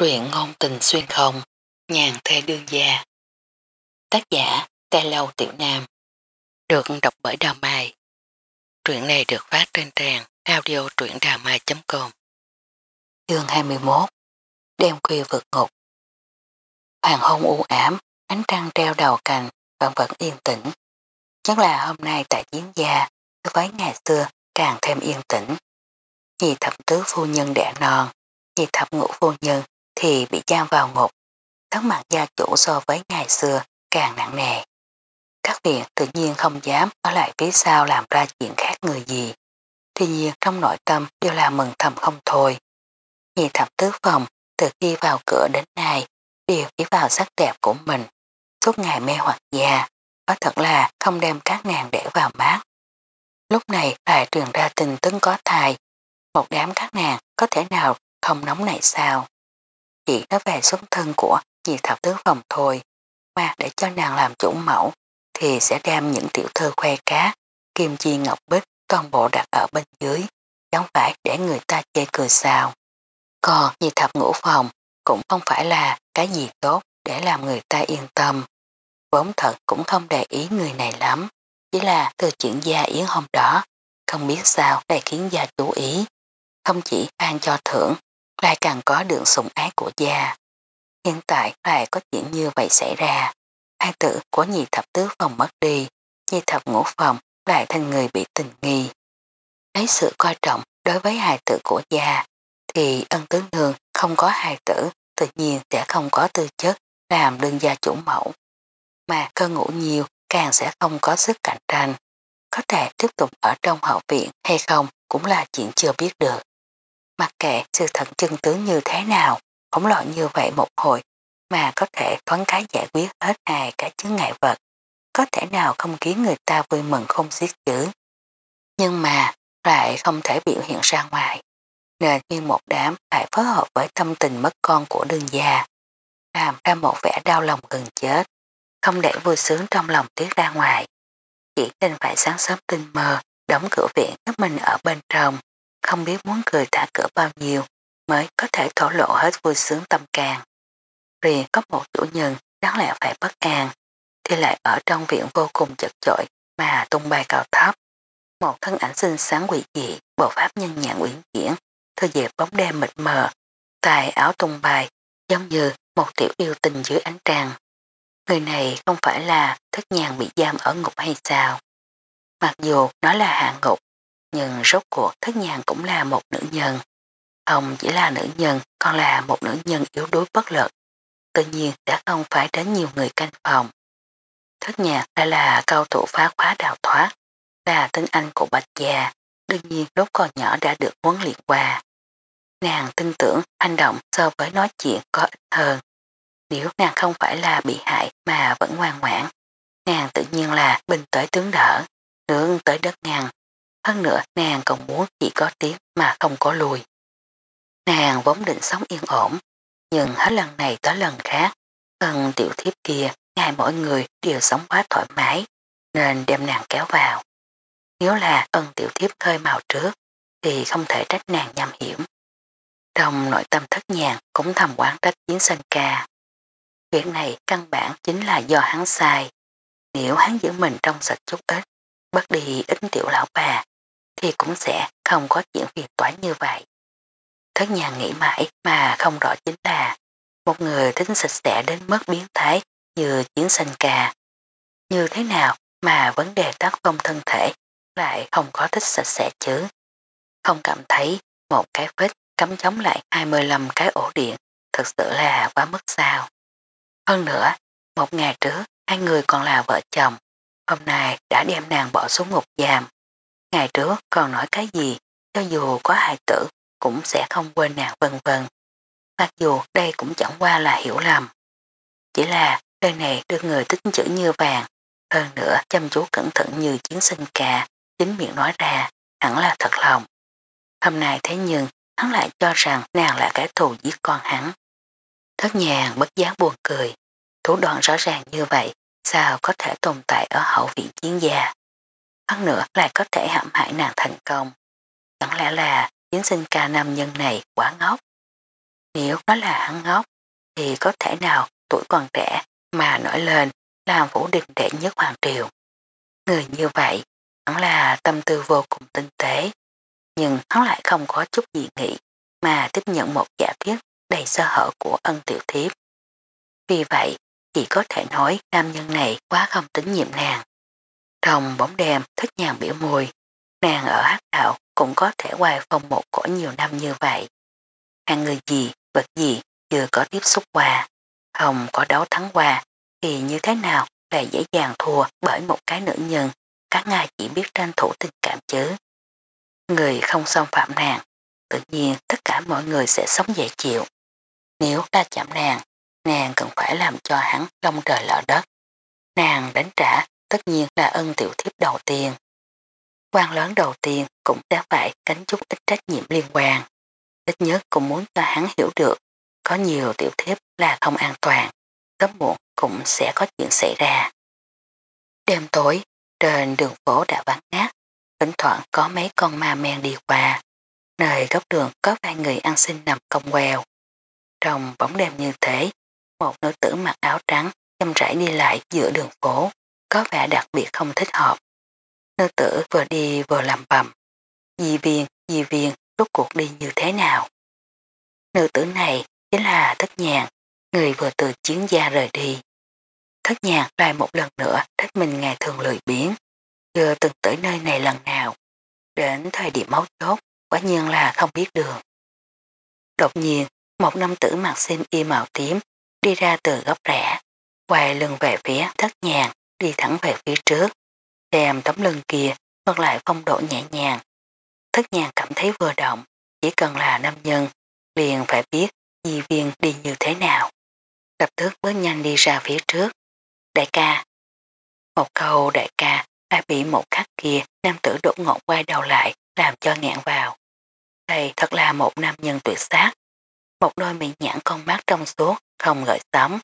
Truyện ngôn tình xuyên không, nhàn thê đương gia. Tác giả, Tê Lâu Tiểu Nam. Được đọc bởi Đào Mai. Truyện này được phát trên trang audio truyệnđàmai.com Chương 21 Đêm khuya vượt ngục Hoàng hôn u ám, ánh trăng treo đầu cành vẫn vẫn yên tĩnh. Chắc là hôm nay tại chiến gia, so với ngày xưa càng thêm yên tĩnh. Nhị thập tứ phu nhân đẻ non, nhị thập ngũ phu nhân thì bị giam vào ngục. Thắng mặt gia chủ so với ngày xưa càng nặng nề. Các viện tự nhiên không dám ở lại phía sau làm ra chuyện khác người gì. Tuy nhiên trong nội tâm đều là mừng thầm không thôi. Nhị thập tứ phòng từ khi vào cửa đến nay đều chỉ vào sắc đẹp của mình. Suốt ngày mê hoặc già, có thật là không đem các nàng để vào mát. Lúc này lại truyền ra tình tấn có thai. Một đám các nàng có thể nào không nóng này sao? Chỉ có về xuất thân của nhị thập tứ phòng thôi, mà để cho nàng làm chủ mẫu thì sẽ đem những tiểu thư khoe cá, kim chi ngọc bích toàn bộ đặt ở bên dưới, chẳng phải để người ta chê cười sao. Còn nhị thập ngũ phòng cũng không phải là cái gì tốt để làm người ta yên tâm. Vốn thật cũng không để ý người này lắm, chỉ là từ chuyện gia yến hôm đó, không biết sao lại khiến gia chú ý. Không chỉ ban cho thưởng lại càng có được sủng ái của gia. Hiện tại lại có chuyện như vậy xảy ra. Hai tử của nhị thập tứ phòng mất đi, nhị thập ngũ phòng lại thành người bị tình nghi. Lấy sự coi trọng đối với hài tử của gia, thì ân tứ nương không có hài tử tự nhiên sẽ không có tư chất làm đương gia chủ mẫu. Mà cơ ngủ nhiều càng sẽ không có sức cạnh tranh. Có thể tiếp tục ở trong hậu viện hay không cũng là chuyện chưa biết được. Mặc kệ sự thật chân tướng như thế nào, khổng lồ như vậy một hồi mà có thể thoáng cái giải quyết hết hai cái chứng ngại vật. Có thể nào không khiến người ta vui mừng không xiết chữ. Nhưng mà lại không thể biểu hiện ra ngoài. Nên như một đám phải phối hợp với tâm tình mất con của đương gia. Làm ra một vẻ đau lòng gần chết. Không để vui sướng trong lòng tiết ra ngoài. Chỉ nên phải sáng sớm tinh mơ, đóng cửa viện giúp mình ở bên trong không biết muốn cười thả cửa bao nhiêu mới có thể thổ lộ hết vui sướng tâm càng. Riêng có một chủ nhân đáng lẽ phải bất an, thì lại ở trong viện vô cùng chật chội mà tung bay cao thấp. Một thân ảnh xinh xắn quỷ dị, bộ pháp nhân nhạc uyển chuyển, thư dẹp bóng đêm mịt mờ, tài áo tung bay, giống như một tiểu yêu tình dưới ánh trăng. Người này không phải là thất nhàn bị giam ở ngục hay sao? Mặc dù nó là hạ ngục, nhưng rốt cuộc thất nhàn cũng là một nữ nhân. Ông chỉ là nữ nhân, còn là một nữ nhân yếu đuối bất lực. Tự nhiên đã không phải đến nhiều người canh phòng. Thất nhạc lại là cao thủ phá khóa đào thoát, là tên anh của Bạch Già, đương nhiên lúc còn nhỏ đã được huấn luyện qua. Nàng tin tưởng hành động so với nói chuyện có ít hơn. Nếu nàng không phải là bị hại mà vẫn ngoan ngoãn, nàng tự nhiên là bình tới tướng đỡ, nướng tới đất ngàn, hơn nữa nàng còn muốn chỉ có tiếng mà không có lùi. Nàng vốn định sống yên ổn, nhưng hết lần này tới lần khác, ân tiểu thiếp kia, ngay mỗi người đều sống quá thoải mái, nên đem nàng kéo vào. Nếu là ân tiểu thiếp khơi màu trước, thì không thể trách nàng nhầm hiểm. Trong nội tâm thất nhàn cũng thầm quán trách chiến sanh ca. Chuyện này căn bản chính là do hắn sai. Nếu hắn giữ mình trong sạch chút ít, bất đi ít tiểu lão bà, thì cũng sẽ không có chuyện phiền toái như vậy. Thất nhà nghĩ mãi mà không rõ chính là một người tính sạch sẽ đến mức biến thái như chiến sanh ca. Như thế nào mà vấn đề tác phong thân thể lại không có thích sạch sẽ chứ? Không cảm thấy một cái vết cắm chống lại 25 cái ổ điện thật sự là quá mức sao. Hơn nữa, một ngày trước hai người còn là vợ chồng, hôm nay đã đem nàng bỏ xuống ngục giam. Ngày trước còn nói cái gì, cho dù có hài tử cũng sẽ không quên nàng vân vân. Mặc dù đây cũng chẳng qua là hiểu lầm. Chỉ là đời này đưa người tính chữ như vàng, hơn nữa chăm chú cẩn thận như chiến sinh cà, chính miệng nói ra, hẳn là thật lòng. Hôm nay thế nhưng, hắn lại cho rằng nàng là kẻ thù giết con hắn. Thất nhàng bất giác buồn cười, thủ đoạn rõ ràng như vậy, sao có thể tồn tại ở hậu viện chiến gia hơn nữa lại có thể hãm hại nàng thành công. Chẳng lẽ là chiến sinh ca nam nhân này quá ngốc? Nếu nó là hắn ngốc, thì có thể nào tuổi còn trẻ mà nổi lên làm vũ đình đệ nhất hoàng triều. Người như vậy, hắn là tâm tư vô cùng tinh tế, nhưng hắn lại không có chút gì nghĩ mà tiếp nhận một giả thuyết đầy sơ hở của ân tiểu thiếp. Vì vậy, chỉ có thể nói nam nhân này quá không tính nhiệm nàng. Trong bóng đêm thích nhàng biểu mùi, nàng ở hát đạo cũng có thể hoài phong một cổ nhiều năm như vậy. Hàng người gì, vật gì chưa có tiếp xúc qua, không có đấu thắng qua, thì như thế nào lại dễ dàng thua bởi một cái nữ nhân, các ngài chỉ biết tranh thủ tình cảm chứ. Người không xâm phạm nàng, tự nhiên tất cả mọi người sẽ sống dễ chịu. Nếu ta chạm nàng, nàng cần phải làm cho hắn lông trời lỡ đất. Nàng đánh trả tất nhiên là ân tiểu thiếp đầu tiên. quan lớn đầu tiên cũng đã phải cánh chút ít trách nhiệm liên quan. Ít nhất cũng muốn cho hắn hiểu được có nhiều tiểu thiếp là không an toàn, sớm muộn cũng sẽ có chuyện xảy ra. Đêm tối, trên đường phố đã vắng ngát, thỉnh thoảng có mấy con ma men đi qua. Nơi góc đường có vài người ăn xin nằm cong queo. Trong bóng đêm như thế, một nữ tử mặc áo trắng chăm rãi đi lại giữa đường phố, có vẻ đặc biệt không thích hợp. Nữ tử vừa đi vừa làm bầm. Di viên, di viên, rốt cuộc đi như thế nào? Nữ tử này chính là thất nhàn, người vừa từ chiến gia rời đi. Thất nhàn lại một lần nữa thích mình ngày thường lười biến, chưa từng tới nơi này lần nào. Đến thời điểm máu chốt, quả nhiên là không biết đường. Đột nhiên, một nam tử mặc xiêm y màu tím đi ra từ góc rẽ, quay lưng về phía thất nhàng, đi thẳng về phía trước. đem tấm lưng kia, ngược lại phong độ nhẹ nhàng. Thất nhàng cảm thấy vừa động, chỉ cần là nam nhân, liền phải biết di viên đi như thế nào. Lập tức bước nhanh đi ra phía trước. Đại ca. Một câu đại ca đã bị một khắc kia nam tử đột ngột quay đầu lại làm cho ngẹn vào. Đây thật là một nam nhân tuyệt sắc. Một đôi miệng nhãn con mắt trong suốt, không gợi sóng,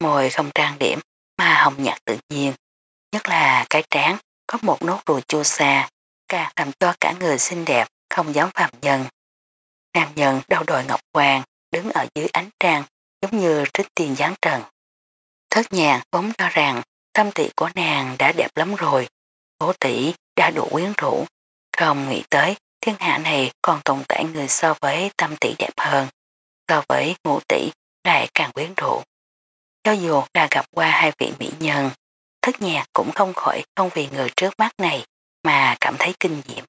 môi không trang điểm mà hồng nhạt tự nhiên. Nhất là cái trán có một nốt ruồi chua xa, càng làm cho cả người xinh đẹp không giống phàm nhân. Nam nhân đau đòi ngọc hoàng, đứng ở dưới ánh trăng giống như trích tiền giáng trần. Thất nhạc vốn cho rằng tâm tỷ của nàng đã đẹp lắm rồi, bố tỷ đã đủ quyến rũ, không nghĩ tới thiên hạ này còn tồn tại người so với tâm tỷ đẹp hơn, so với ngũ tỷ lại càng quyến rũ. Cho dù là gặp qua hai vị mỹ nhân, thất nhạc cũng không khỏi không vì người trước mắt này mà cảm thấy kinh diệm.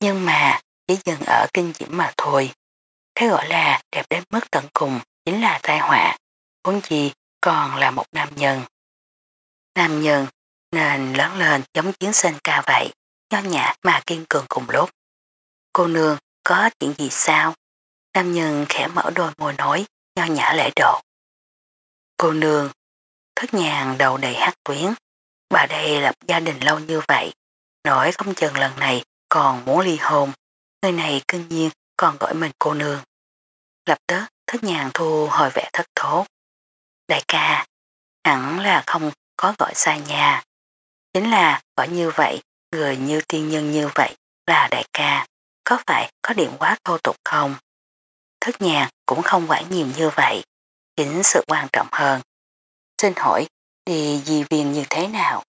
Nhưng mà chỉ dừng ở kinh diễm mà thôi. Cái gọi là đẹp đến mức tận cùng chính là tai họa, Huống gì còn là một nam nhân. Nam nhân nên lớn lên giống chiến sinh ca vậy, nho nhã mà kiên cường cùng lúc. Cô nương có chuyện gì sao? Nam nhân khẽ mở đôi môi nói, nho nhã lễ độ. Cô nương, thất nhàng đầu đầy hát tuyến, bà đây lập gia đình lâu như vậy, nổi không chừng lần này còn muốn ly hôn, người này cưng nhiên còn gọi mình cô nương. Lập tức thất nhàng thu hồi vẻ thất thốt. Đại ca, hẳn là không có gọi sai nhà. Chính là gọi như vậy, người như tiên nhân như vậy là đại ca, có phải có điểm quá thô tục không? Thất nhàng cũng không quản nhiều như vậy, chính sự quan trọng hơn. Xin hỏi, đi di viên như thế nào?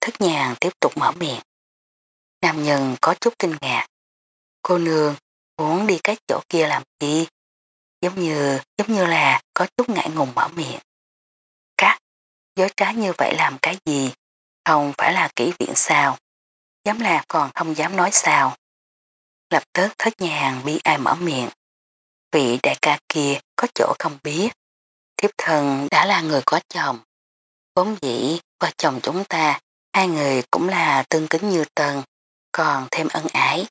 Thất nhàng tiếp tục mở miệng. Nam nhân có chút kinh ngạc. Cô nương muốn đi cái chỗ kia làm gì? Giống như, giống như là có chút ngại ngùng mở miệng. Cắt, dối trá như vậy làm cái gì? Không phải là kỹ viện sao? Dám là còn không dám nói sao? Lập tức thất nhà hàng bi ai mở miệng. Vị đại ca kia có chỗ không biết. Thiếp thần đã là người có chồng. Vốn dĩ vợ chồng chúng ta, hai người cũng là tương kính như tần, còn thêm ân ái.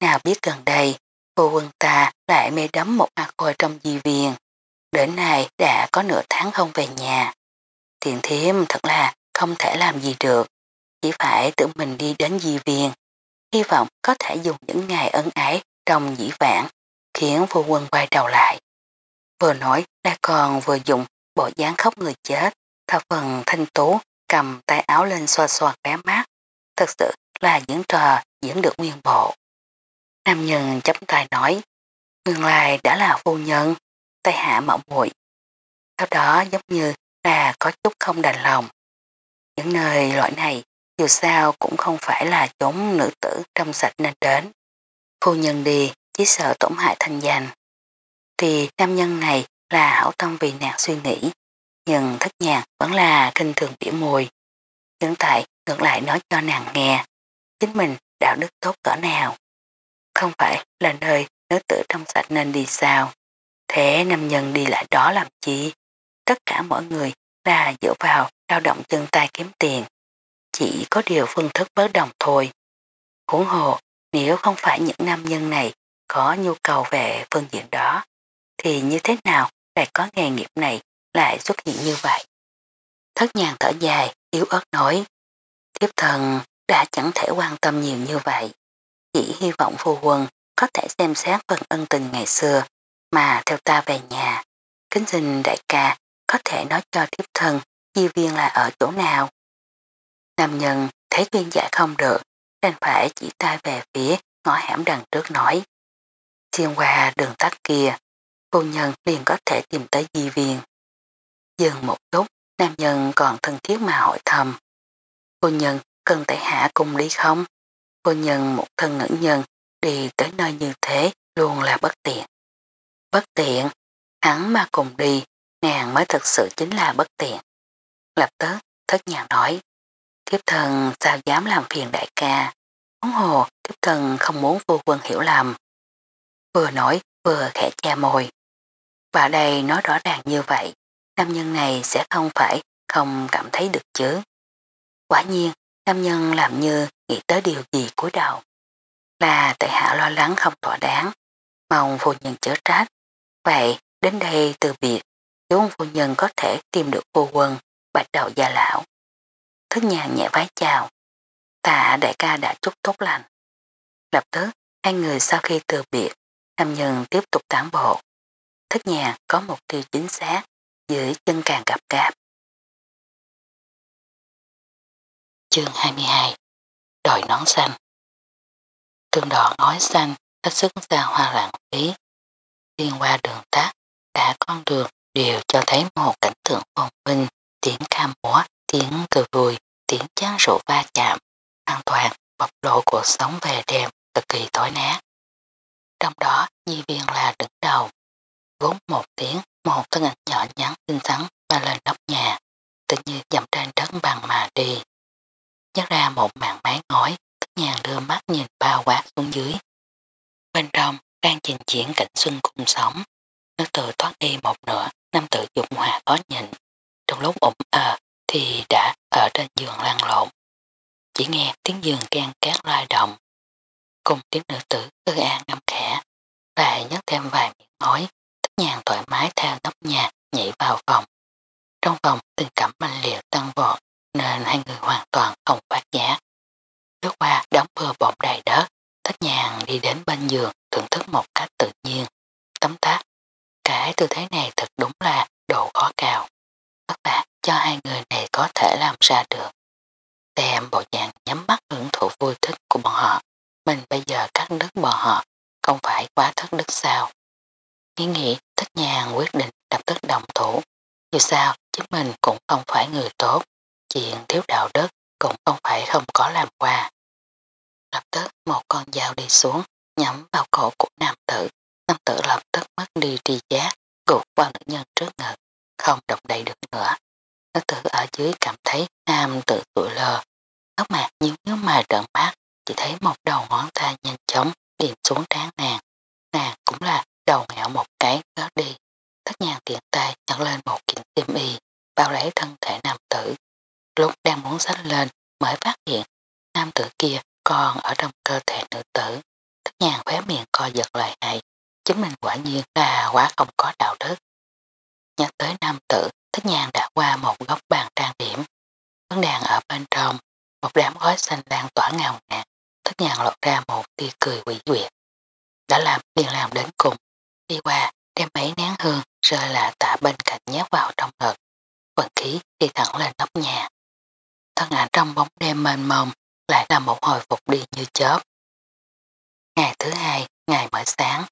Nào biết gần đây, cô quân ta lại mê đắm một a khôi trong di viên. Đến nay đã có nửa tháng không về nhà. Tiền thiếm thật là không thể làm gì được. Chỉ phải tự mình đi đến di viên. Hy vọng có thể dùng những ngày ân ái trong dĩ vãng, khiến vô quân quay đầu lại. Vừa nói đã còn vừa dùng bộ dáng khóc người chết, thao phần thanh tú cầm tay áo lên xoa xoa bé mát. Thật sự là diễn trò diễn được nguyên bộ. Nam nhân chấm tay nói, nguyên lai đã là phu nhân, tay hạ mạo muội Sau đó giống như là có chút không đành lòng. Những nơi loại này dù sao cũng không phải là chốn nữ tử trong sạch nên đến. Phu nhân đi chỉ sợ tổn hại thanh danh. Thì nam nhân này là hảo tâm vì nàng suy nghĩ, nhưng thất nhạc vẫn là kinh thường biểu mùi. Hiện tại ngược lại nói cho nàng nghe, chính mình đạo đức tốt cỡ nào. Không phải là nơi nữ tử trong sạch nên đi sao. Thế nam nhân đi lại đó làm chi? Tất cả mọi người là dựa vào lao động chân tay kiếm tiền. Chỉ có điều phương thức bất đồng thôi. Huống hồ, nếu không phải những nam nhân này có nhu cầu về phương diện đó, thì như thế nào lại có nghề nghiệp này lại xuất hiện như vậy? Thất nhàng thở dài, yếu ớt nói. Tiếp thần đã chẳng thể quan tâm nhiều như vậy. Chỉ hy vọng phu quân có thể xem xét phần ân tình ngày xưa mà theo ta về nhà. Kính xin đại ca có thể nói cho tiếp thân di viên là ở chỗ nào. Nam nhân thấy viên giải dạ không được đành phải chỉ tay về phía ngõ hẻm đằng trước nói. Xuyên qua đường tắt kia, cô nhân liền có thể tìm tới di viên. Dừng một chút nam nhân còn thân thiết mà hỏi thầm. Cô nhân cần tại hạ cùng đi không? Cô nhân một thân nữ nhân đi tới nơi như thế luôn là bất tiện. Bất tiện, hắn mà cùng đi, nàng mới thật sự chính là bất tiện. Lập tức, thất nhà nói, kiếp thần sao dám làm phiền đại ca, ống hồ kiếp thần không muốn vô quân hiểu lầm. Vừa nói vừa khẽ che môi. Và đây nói rõ ràng như vậy, nam nhân này sẽ không phải không cảm thấy được chứ. Quả nhiên, nam nhân làm như nghĩ tới điều gì cuối đầu. Là tại hạ lo lắng không thỏa đáng, mong phu nhân chở trách. Vậy, đến đây từ biệt, chú phu nhân có thể tìm được phu quân, bạch đầu gia lão. Thức nhàn nhẹ vái chào. Tạ đại ca đã chúc tốt lành. Lập tức, hai người sau khi từ biệt, nam nhân tiếp tục tán bộ thất nhà có mục tiêu chính xác, dưới chân càng gặp gáp. Chương 22 Đòi nón xanh Trường đỏ ngói xanh hết sức ra hoa lãng phí. Liên qua đường tắt, cả con đường đều cho thấy một cảnh tượng phồn minh, tiếng ca múa, tiếng cười vui, tiếng chán rượu va chạm, an toàn, bộc lộ cuộc sống về đêm cực kỳ tối nát. Trong đó, nhi viên là đứng đầu. Vốn một tiếng, một thân ảnh nhỏ nhắn xinh xắn và lên nóc nhà, tự nhiên dầm trên đất bằng mà đi. Nhắc ra một mạng mái ngói, tất nhàng đưa mắt nhìn bao quát xuống dưới. Bên trong đang trình diễn cảnh xuân cùng sống, nước từ thoát đi một nửa, nam tử dục hòa khó nhìn. Trong lúc ủng ờ thì đã ở trên giường lan lộn. Chỉ nghe tiếng giường can cát loài động. Cùng tiếng nữ tử tư an ngâm khẽ. Lại nhấc thêm vài miệng nói, nhàng thoải mái theo nóc nhà nhảy vào phòng. Trong phòng tình cảm manh liệt tăng vọt nên hai người hoàn toàn không phát giác. Lướt qua đóng bừa bọc đầy đất, tất nhàng đi đến bên giường thưởng thức một cách tự nhiên. Tấm tác cái tư thế này thật đúng là độ khó cao. Tất bạn cho hai người này có thể làm ra được. Xem bộ dạng nhắm mắt hưởng thụ vui thích của bọn họ. Mình bây giờ cắt đứt bọn họ, không phải quá thất đức sao. Nghĩ nghĩ thích nhàng quyết định lập tức đồng thủ. Dù sao, chính mình cũng không phải người tốt. Chuyện thiếu đạo đức cũng không phải không có làm qua. Lập tức một con dao đi xuống, nhắm vào cổ của nam tử Nam tử lập tức mất đi tri giác, gục vào nữ nhân trước ngực, không động đậy được nữa. Nữ tử ở dưới cảm thấy nam tử tụi lờ, Ốc mạc nhíu nhíu mà trợn mắt, chỉ thấy một đầu ngón tay nhanh chóng điểm xuống trán nàng. Nàng cũng là đầu ngẹo một cái ngớt đi. Thất nhàng tiện tay nhặt lên một kiện kim y, bao lấy thân thể nam tử. Lúc đang muốn sách lên mới phát hiện nam tử kia còn ở trong cơ thể nữ tử. Thất nhàng khóe miệng co giật lại này Chính mình quả nhiên là quá không có đạo đức. Nhắc tới nam tử, thất nhàng đã qua một góc bàn trang điểm. Vấn đàn ở bên trong, một đám gói xanh đang tỏa ngào ngạt. thất nhàng lọt ra một tia cười quỷ quyệt. Đã làm liền làm đến cùng. Đi qua, đem mấy nén hương rơi là tạ bên cạnh nhét vào trong ngực. Vận khí đi thẳng lên nóc nhà. Thân ảnh trong bóng đêm mênh mông lại là một hồi phục đi như chớp. Ngày thứ hai, ngày mở sáng,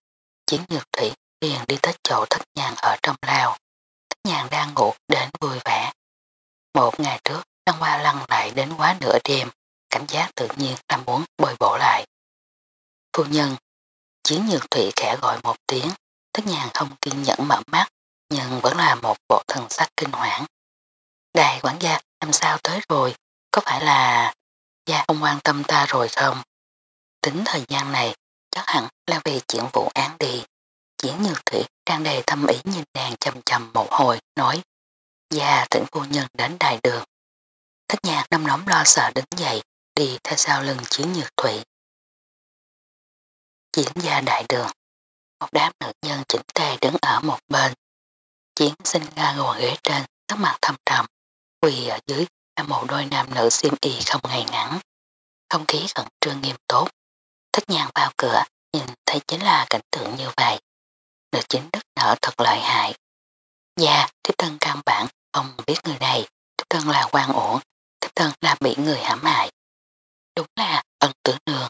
chiến nhược thủy liền đi tới chỗ thất nhàn ở trong lao. Thất nhàn đang ngủ đến vui vẻ. Một ngày trước, đang qua lăn lại đến quá nửa đêm, cảm giác tự nhiên là muốn bồi bổ lại. Phu nhân, chiến nhược thủy khẽ gọi một tiếng, thất nhàng không kiên nhẫn mở mắt, nhưng vẫn là một bộ thần sắc kinh hoảng. Đại quản gia làm sao tới rồi, có phải là gia không quan tâm ta rồi không? Tính thời gian này, chắc hẳn là vì chuyện vụ án đi. Diễn nhược thủy đang đầy thâm ý nhìn nàng chầm chầm một hồi, nói Gia tỉnh phu nhân đến đài đường. Thất nhạc nâm nóng lo sợ đứng dậy, đi theo sau lưng chiến nhược thủy. Chiến gia đại đường, một đám nữ chỉnh tề đứng ở một bên. Chiến sinh nga ngồi ghế trên, tóc mặt thâm trầm, quỳ ở dưới là một đôi nam nữ xiêm y không ngày ngắn. Không khí khẩn trương nghiêm tốt. Thất nhàng vào cửa, nhìn thấy chính là cảnh tượng như vậy. Nữ chính đức nở thật lợi hại. Dạ, tiếp thân căn bản không biết người này, tiếp thân là quan ổn, tiếp thân là bị người hãm hại. Đúng là ân tử nương.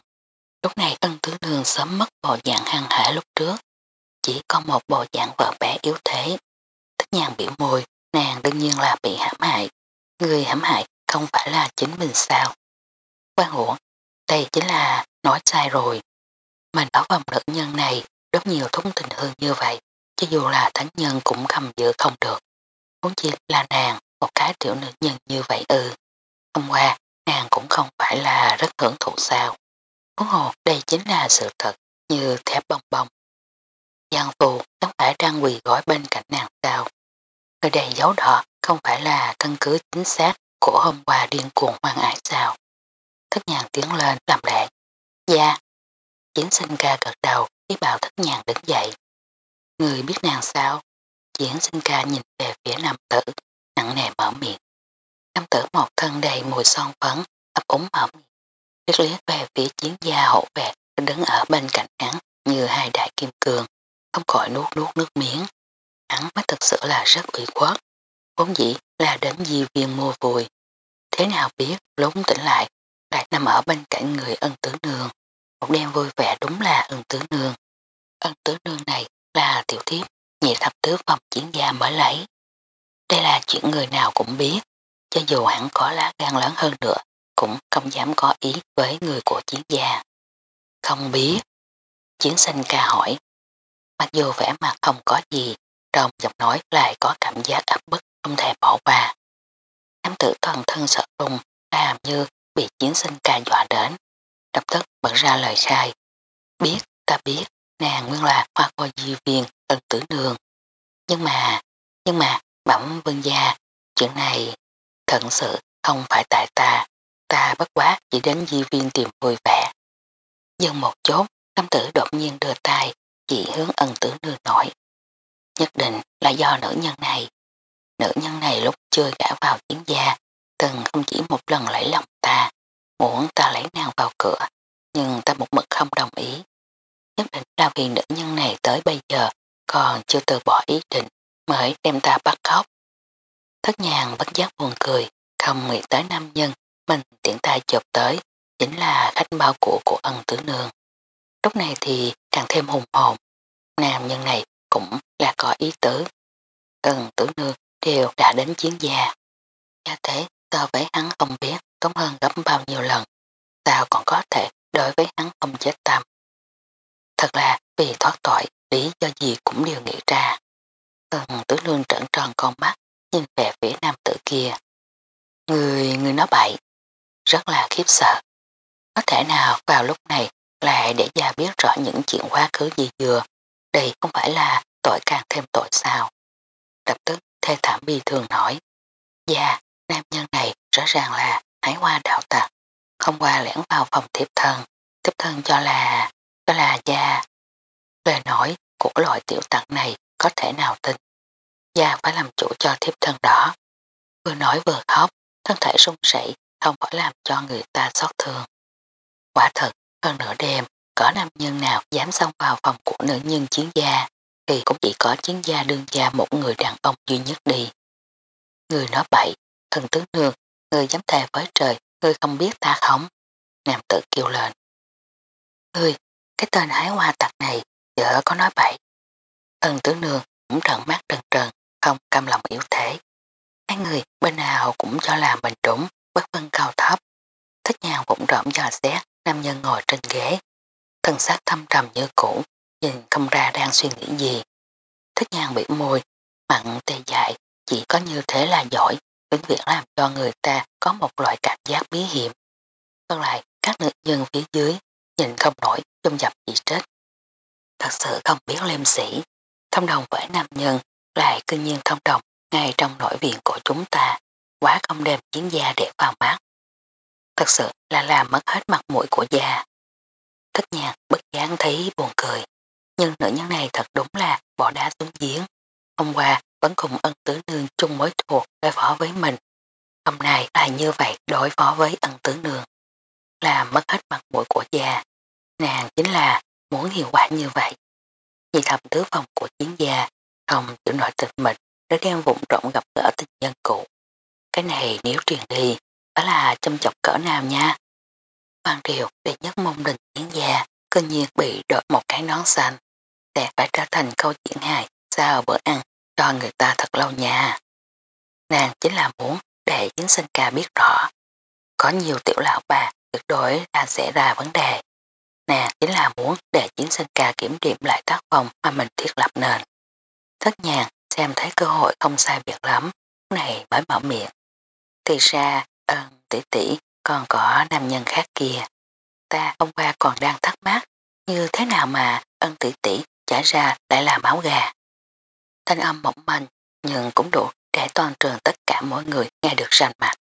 Lúc này ân tử nương sớm mất bộ dạng hăng hả lúc trước. Chỉ có một bộ dạng vợ bé yếu thế. Thích nhàng biểu môi, nàng đương nhiên là bị hãm hại. Người hãm hại không phải là chính mình sao. Quan ổn, đây chính là nói sai rồi. Mình bảo vòng nữ nhân này rất nhiều thúng tình hơn như vậy, cho dù là thánh nhân cũng cầm giữ không được. Muốn chi là nàng, một cái tiểu nữ nhân như vậy ư. Hôm qua, nàng cũng không phải là rất hưởng thụ sao. Huống hồ đây chính là sự thật như thép bông bông. Giang phù chẳng phải đang quỳ gói bên cạnh nàng sao. Người đèn dấu đỏ không phải là căn cứ chính xác của hôm qua điên cuồng hoang ái sao. Thất nhàng tiến lên làm lệ. Dạ. Chiến sinh ca gật đầu ý bảo thất nhàng đứng dậy. Người biết nàng sao? Chiến sinh ca nhìn về phía nam tử, nặng nề mở miệng. Nam tử một thân đầy mùi son phấn, ấp úng mở miệng. Liết liết về phía chiến gia hộ vệ đứng ở bên cạnh hắn như hai đại kim cương, không khỏi nuốt nuốt nước miếng. Hắn mới thật sự là rất ủy khuất. Vốn dĩ là đến di viên mua vùi. Thế nào biết lúc tỉnh lại lại nằm ở bên cạnh người ân tử nương. Một đêm vui vẻ đúng là ân tử nương. Ân tử nương này là tiểu thiếp nhị thập tứ phòng chiến gia mới lấy. Đây là chuyện người nào cũng biết, cho dù hắn có lá gan lớn hơn nữa, cũng không dám có ý với người của chiến gia. Không biết. Chiến sinh ca hỏi. Mặc dù vẻ mặt không có gì, trong giọng nói lại có cảm giác áp bức không thể bỏ qua. Nam tử toàn thân sợ rung, làm như bị chiến sinh ca dọa đến. Lập tức bật ra lời khai. Biết, ta biết, nàng nguyên là hoa coi di viên ân tử đường, Nhưng mà, nhưng mà, bẩm vương gia, chuyện này thật sự không phải tại ta, ta bất quá chỉ đến di viên tìm vui vẻ. Dần một chốt, nam tử đột nhiên đưa tay, chỉ hướng ân tử đưa nổi. Nhất định là do nữ nhân này. Nữ nhân này lúc chưa gã vào chiến gia, từng không chỉ một lần lấy lòng ta, muốn ta lấy nàng vào cửa, nhưng ta một mực không đồng ý. Nhất định là vì nữ nhân này tới bây giờ còn chưa từ bỏ ý định mới đem ta bắt khóc. Thất nhàng bất giác buồn cười, không nghĩ tới nam nhân mình tiện tay chụp tới, chính là khách bao của của ân tử nương. Lúc này thì càng thêm hùng hồn, nam nhân này cũng là có ý tứ. từng tử nương đều đã đến chiến gia. Gia thế so với hắn không biết tốt hơn gấp bao nhiêu lần, sao còn có thể đối với hắn không chết tâm. Thật là vì thoát tội, lý do gì cũng đều nghĩ ra. Tần tử lương trợn tròn con mắt, nhìn về phía nam tử kia. Người, người nói bậy, rất là khiếp sợ. Có thể nào vào lúc này lại để gia biết rõ những chuyện quá khứ gì dừa, đây không phải là tội càng thêm tội sao. Lập tức thê thảm bi thường nói, "Gia nam nhân này rõ ràng là hái hoa đạo tặc, không qua lẻn vào phòng thiếp thân, Thiếp thân cho là, cho là gia. Lời nói của loại tiểu tặc này có thể nào tin. Gia phải làm chủ cho thiếp thân đó. Vừa nói vừa khóc, thân thể rung rẩy không phải làm cho người ta xót thương. Quả thật, hơn nửa đêm, có nam nhân nào dám xông vào phòng của nữ nhân chiến gia, thì cũng chỉ có chiến gia đương gia một người đàn ông duy nhất đi. Người nói bậy, thần tướng nương, người dám thề với trời, người không biết ta không? Nam tự kêu lên. Ngươi, cái tên hái hoa tặc này, vợ có nói bậy. thần tướng nương cũng trợn mắt trần trần, không cam lòng yếu thế. Hai người bên nào cũng cho là mình trúng, bất phân cao thấp. Thích nhàng vụng rộm dò xét, nam nhân ngồi trên ghế. Thân xác thâm trầm như cũ, nhìn không ra đang suy nghĩ gì. Thích nhàng bị môi, mặn tê dại, chỉ có như thế là giỏi, vĩnh viễn làm cho người ta có một loại cảm giác bí hiểm. Còn lại, các nữ nhân phía dưới, nhìn không nổi, chung dập chỉ chết. Thật sự không biết lêm sĩ, thông đồng với nam nhân, lại cư nhiên thông đồng ngay trong nội viện của chúng ta, quá không đem chiến gia để vào mắt. Thật sự là làm mất hết mặt mũi của già. Thất nhạc bất gián thấy buồn cười, nhưng nữ nhân này thật đúng là bỏ đá xuống giếng. Hôm qua vẫn cùng ân tứ nương chung mối thuộc đối phó với mình. Hôm nay lại như vậy đối phó với ân tứ nương. Làm mất hết mặt mũi của già. Nàng chính là muốn hiệu quả như vậy. Vì thầm tứ phòng của chiến gia, không chịu nội tịch mình để đem vụn trộn gặp gỡ tình nhân cũ. Cái này nếu truyền đi, đó là châm chọc cỡ nào nha. Hoàng Triều để nhất mông đình tiếng già, cơ nhiên bị đội một cái nón xanh, sẽ phải trở thành câu chuyện hài sao bữa ăn cho người ta thật lâu nha. Nàng chính là muốn để chính sinh ca biết rõ. Có nhiều tiểu lão bà tuyệt đối là sẽ ra vấn đề. Nàng chính là muốn để chính sinh ca kiểm điểm lại tác phong mà mình thiết lập nền. Thất nhàng xem thấy cơ hội không sai biệt lắm, này mới mở miệng. Thì ra, ơn tỷ tỷ còn có nam nhân khác kia. Ta hôm qua còn đang thắc mắc, như thế nào mà ân tỷ tỷ chảy ra lại là máu gà. Thanh âm mỏng manh, nhưng cũng đủ để toàn trường tất cả mọi người nghe được rành mặt.